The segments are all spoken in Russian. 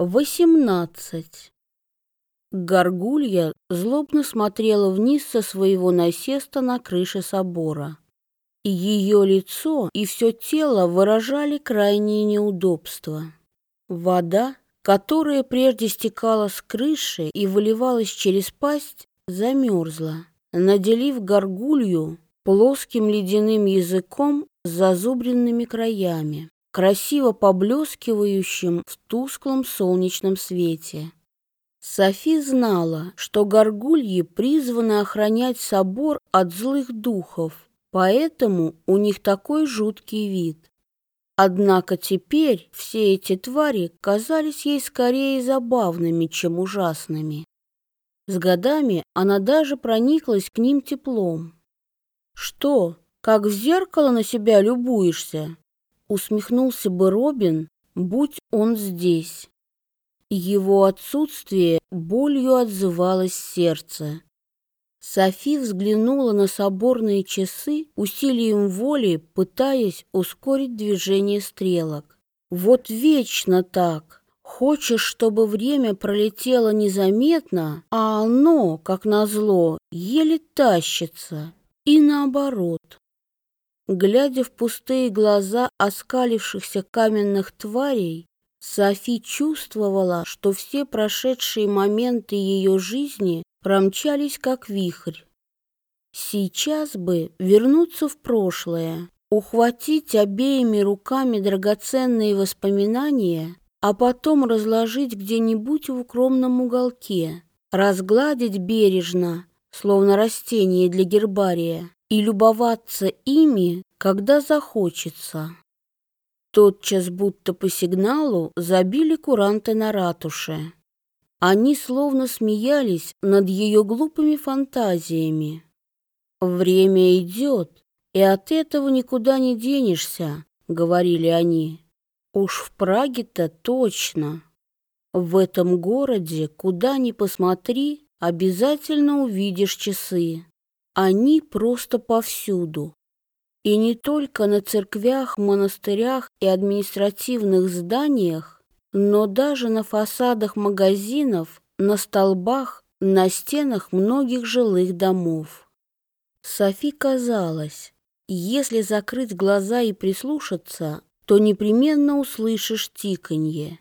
Восемнадцать. Горгулья злобно смотрела вниз со своего насеста на крыше собора. И ее лицо и все тело выражали крайние неудобства. Вода, которая прежде стекала с крыши и выливалась через пасть, замерзла, наделив горгулью плоским ледяным языком с зазубренными краями красиво поблескивающим в тусклом солнечном свете. Софи знала, что горгульи призваны охранять собор от злых духов, поэтому у них такой жуткий вид. Однако теперь все эти твари казались ей скорее забавными, чем ужасными. С годами она даже прониклась к ним теплом. «Что, как в зеркало на себя любуешься?» Усмехнулся бы Робин, будь он здесь. Его отсутствие болью отзывалось сердце. Софи взглянула на соборные часы усилием воли, пытаясь ускорить движение стрелок. Вот вечно так. Хочешь, чтобы время пролетело незаметно, а оно, как назло, еле тащится. И наоборот. Глядя в пустые глаза оскалившихся каменных тварей, Софи чувствовала, что все прошедшие моменты ее жизни промчались как вихрь. Сейчас бы вернуться в прошлое, ухватить обеими руками драгоценные воспоминания, а потом разложить где-нибудь в укромном уголке, разгладить бережно, словно растение для гербария, и любоваться ими, когда захочется. Тотчас будто по сигналу забили куранты на ратуше. Они словно смеялись над ее глупыми фантазиями. «Время идет, и от этого никуда не денешься», — говорили они. «Уж в Праге-то точно. В этом городе, куда ни посмотри, обязательно увидишь часы. Они просто повсюду. И не только на церквях, монастырях и административных зданиях, но даже на фасадах магазинов, на столбах, на стенах многих жилых домов. Софи казалось, если закрыть глаза и прислушаться, то непременно услышишь тиканье.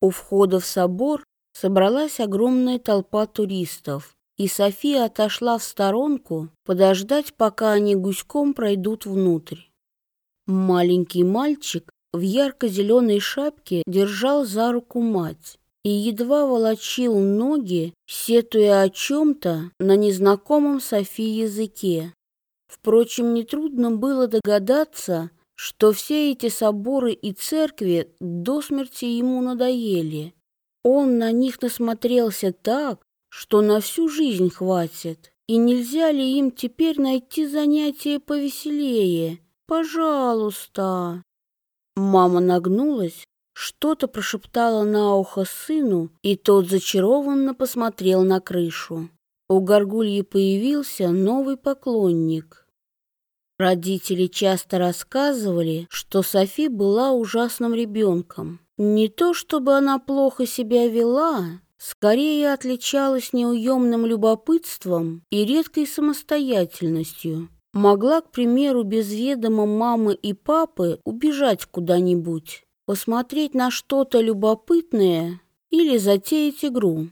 У входа в собор собралась огромная толпа туристов, и София отошла в сторонку подождать, пока они гуськом пройдут внутрь. Маленький мальчик в ярко-зеленой шапке держал за руку мать и едва волочил ноги, сетуя о чем-то на незнакомом Софии языке. Впрочем, нетрудно было догадаться, что все эти соборы и церкви до смерти ему надоели. Он на них насмотрелся так, что на всю жизнь хватит. И нельзя ли им теперь найти занятие повеселее? Пожалуйста. Мама нагнулась, что-то прошептала на ухо сыну, и тот зачарованно посмотрел на крышу. У горгульи появился новый поклонник. Родители часто рассказывали, что Софи была ужасным ребенком. Не то чтобы она плохо себя вела, скорее отличалась неуемным любопытством и редкой самостоятельностью. Могла, к примеру, без ведома мамы и папы убежать куда-нибудь, посмотреть на что-то любопытное или затеять игру.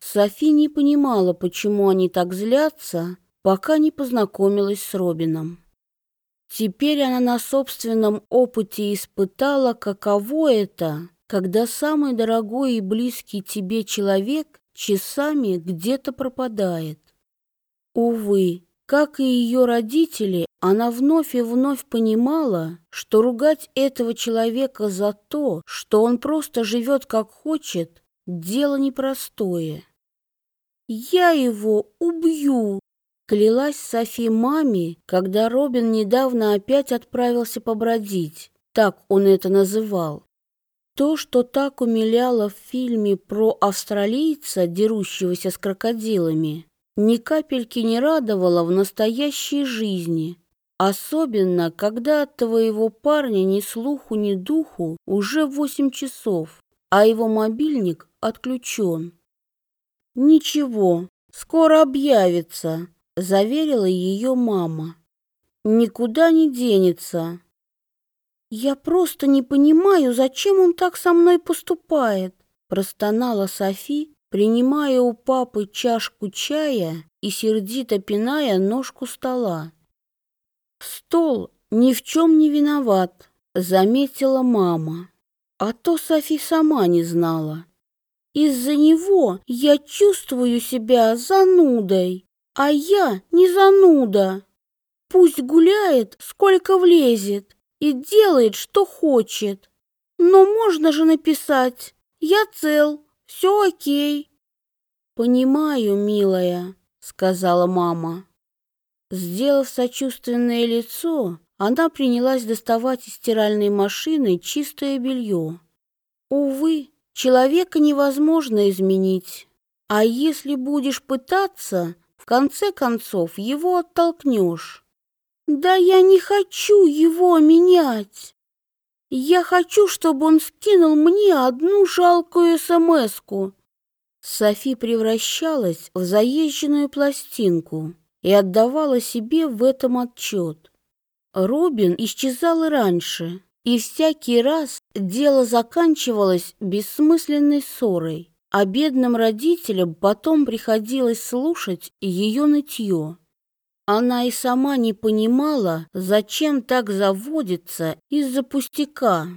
Софи не понимала, почему они так злятся, пока не познакомилась с Робином. Теперь она на собственном опыте испытала, каково это когда самый дорогой и близкий тебе человек часами где-то пропадает. Увы, как и ее родители, она вновь и вновь понимала, что ругать этого человека за то, что он просто живет как хочет, дело непростое. «Я его убью!» Клялась Софи маме, когда Робин недавно опять отправился побродить. Так он это называл. То, что так умиляло в фильме про австралийца, дерущегося с крокодилами, ни капельки не радовало в настоящей жизни, особенно когда от твоего парня ни слуху, ни духу уже восемь часов, а его мобильник отключен. «Ничего, скоро объявится», — заверила ее мама. «Никуда не денется». «Я просто не понимаю, зачем он так со мной поступает», — простонала Софи, принимая у папы чашку чая и сердито пиная ножку стола. «Стол ни в чем не виноват», — заметила мама. А то Софи сама не знала. Из-за него я чувствую себя занудой, а я не зануда. Пусть гуляет, сколько влезет, и делает, что хочет. Но можно же написать «Я цел, все окей». «Понимаю, милая», — сказала мама. Сделав сочувственное лицо, она принялась доставать из стиральной машины чистое белье. Увы, человека невозможно изменить. А если будешь пытаться, в конце концов его оттолкнешь. Да я не хочу его менять. Я хочу, чтобы он скинул мне одну жалкую смс-ку. Софи превращалась в заезженную пластинку и отдавала себе в этом отчет. Робин исчезал раньше, и всякий раз дело заканчивалось бессмысленной ссорой, а бедным родителям потом приходилось слушать ее нытье. Она и сама не понимала, зачем так заводится из-за пустяка.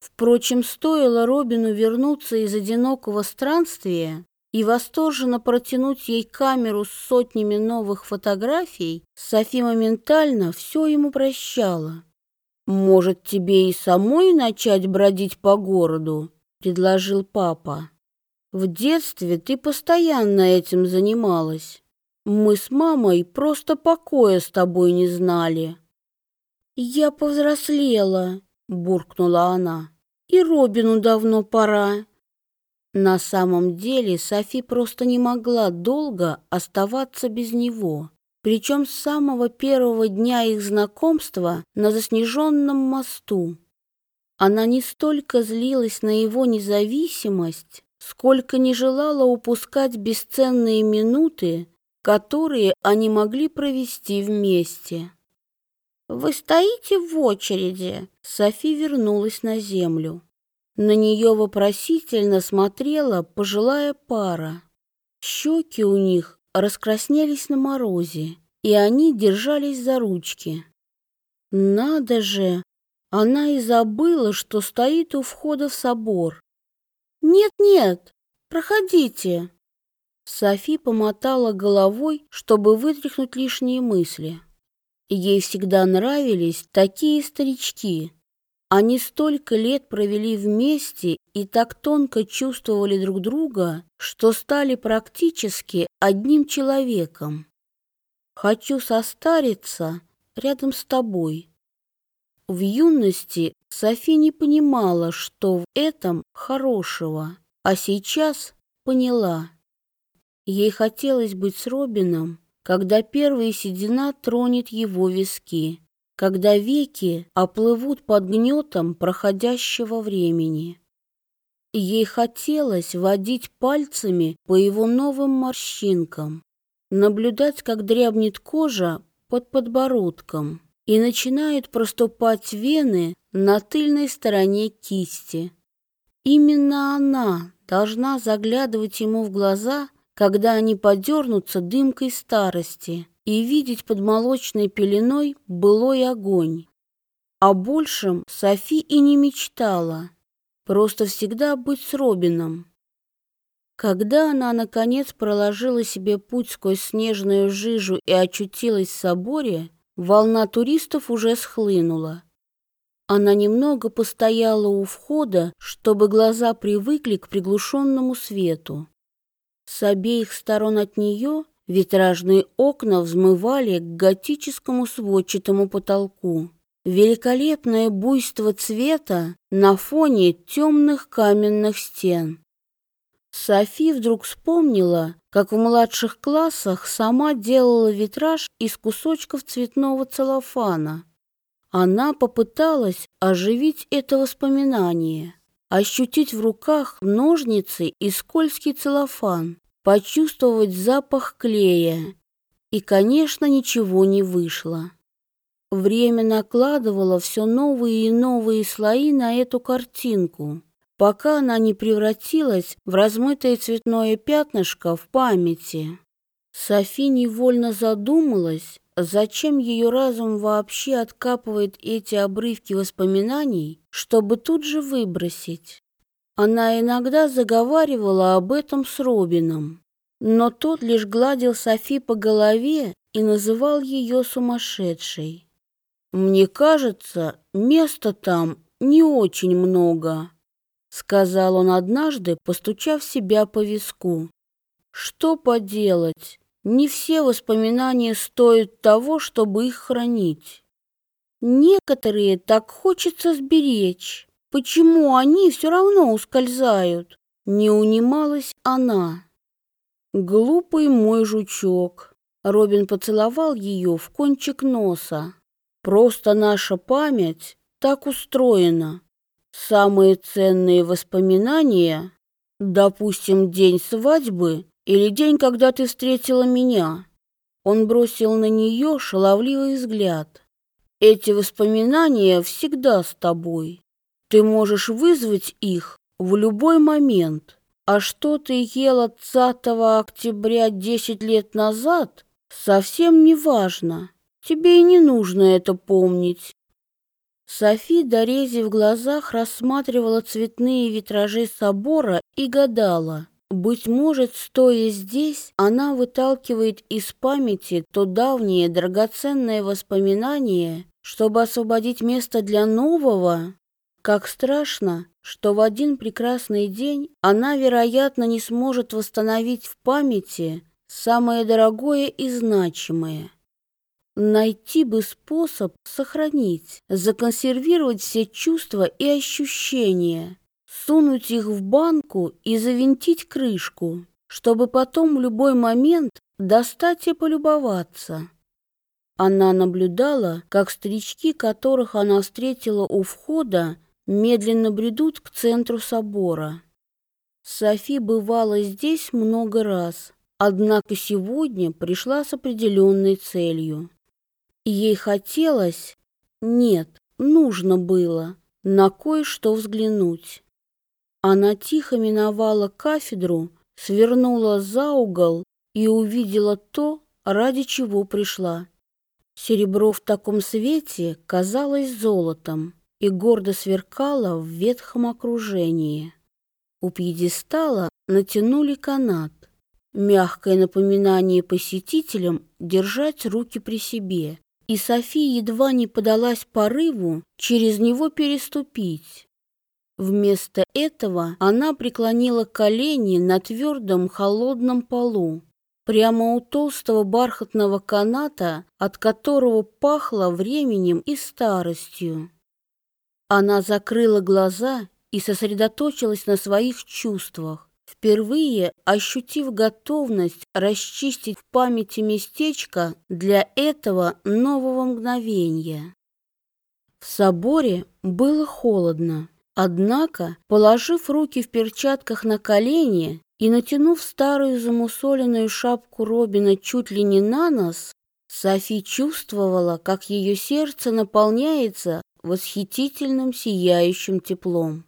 Впрочем, стоило Робину вернуться из одинокого странствия, и восторженно протянуть ей камеру с сотнями новых фотографий, Софи моментально все ему прощала. «Может, тебе и самой начать бродить по городу?» — предложил папа. «В детстве ты постоянно этим занималась. Мы с мамой просто покоя с тобой не знали». «Я повзрослела», — буркнула она. «И Робину давно пора. На самом деле Софи просто не могла долго оставаться без него, причем с самого первого дня их знакомства на заснеженном мосту. Она не столько злилась на его независимость, сколько не желала упускать бесценные минуты, которые они могли провести вместе. «Вы стоите в очереди?» Софи вернулась на землю. На нее вопросительно смотрела пожилая пара. Щеки у них раскраснелись на морозе, и они держались за ручки. Надо же! Она и забыла, что стоит у входа в собор. «Нет-нет, проходите!» Софи помотала головой, чтобы вытряхнуть лишние мысли. Ей всегда нравились такие старички, они столько лет провели вместе и так тонко чувствовали друг друга, что стали практически одним человеком. Хочу состариться рядом с тобой. В юности Софи не понимала, что в этом хорошего, а сейчас поняла. Ей хотелось быть с Робином, когда первая седина тронет его виски когда веки оплывут под гнетом проходящего времени. Ей хотелось водить пальцами по его новым морщинкам, наблюдать, как дрябнет кожа под подбородком и начинают проступать вены на тыльной стороне кисти. Именно она должна заглядывать ему в глаза, когда они подернутся дымкой старости, и видеть под молочной пеленой былой огонь. О большем Софи и не мечтала, просто всегда быть с Робином. Когда она, наконец, проложила себе путь сквозь снежную жижу и очутилась в соборе, волна туристов уже схлынула. Она немного постояла у входа, чтобы глаза привыкли к приглушенному свету. С обеих сторон от нее Витражные окна взмывали к готическому сводчатому потолку. Великолепное буйство цвета на фоне темных каменных стен. Софи вдруг вспомнила, как в младших классах сама делала витраж из кусочков цветного целлофана. Она попыталась оживить это воспоминание. ощутить в руках ножницы и скользкий целлофан, почувствовать запах клея. И, конечно, ничего не вышло. Время накладывало все новые и новые слои на эту картинку, пока она не превратилась в размытое цветное пятнышко в памяти. Софи невольно задумалась, зачем ее разум вообще откапывает эти обрывки воспоминаний, чтобы тут же выбросить. Она иногда заговаривала об этом с Робином, но тот лишь гладил Софи по голове и называл ее сумасшедшей. «Мне кажется, места там не очень много», — сказал он однажды, постучав себя по виску. «Что поделать? Не все воспоминания стоят того, чтобы их хранить. Некоторые так хочется сберечь. Почему они все равно ускользают?» Не унималась она. «Глупый мой жучок!» Робин поцеловал ее в кончик носа. Просто наша память так устроена. Самые ценные воспоминания, допустим, день свадьбы или день, когда ты встретила меня. Он бросил на нее шаловливый взгляд. Эти воспоминания всегда с тобой. Ты можешь вызвать их в любой момент. А что ты ела 20 октября 10 лет назад, совсем не важно. Тебе и не нужно это помнить. Софи, дорези в глазах, рассматривала цветные витражи собора и гадала. Быть может, стоя здесь, она выталкивает из памяти то давнее драгоценное воспоминание, чтобы освободить место для нового. Как страшно, что в один прекрасный день она, вероятно, не сможет восстановить в памяти самое дорогое и значимое. Найти бы способ сохранить, законсервировать все чувства и ощущения, сунуть их в банку и завинтить крышку, чтобы потом в любой момент достать и полюбоваться. Она наблюдала, как старички, которых она встретила у входа, медленно бредут к центру собора. Софи бывала здесь много раз, однако сегодня пришла с определенной целью. Ей хотелось, нет, нужно было на кое-что взглянуть. Она тихо миновала кафедру, свернула за угол и увидела то, ради чего пришла. Серебро в таком свете казалось золотом и гордо сверкало в ветхом окружении. У пьедестала натянули канат, мягкое напоминание посетителям держать руки при себе и София едва не подалась порыву через него переступить. Вместо этого она преклонила колени на твердом холодном полу, прямо у толстого бархатного каната, от которого пахло временем и старостью. Она закрыла глаза и сосредоточилась на своих чувствах впервые ощутив готовность расчистить в памяти местечко для этого нового мгновения. В соборе было холодно, однако, положив руки в перчатках на колени и натянув старую замусоленную шапку Робина чуть ли не на нос, Софи чувствовала, как ее сердце наполняется восхитительным сияющим теплом.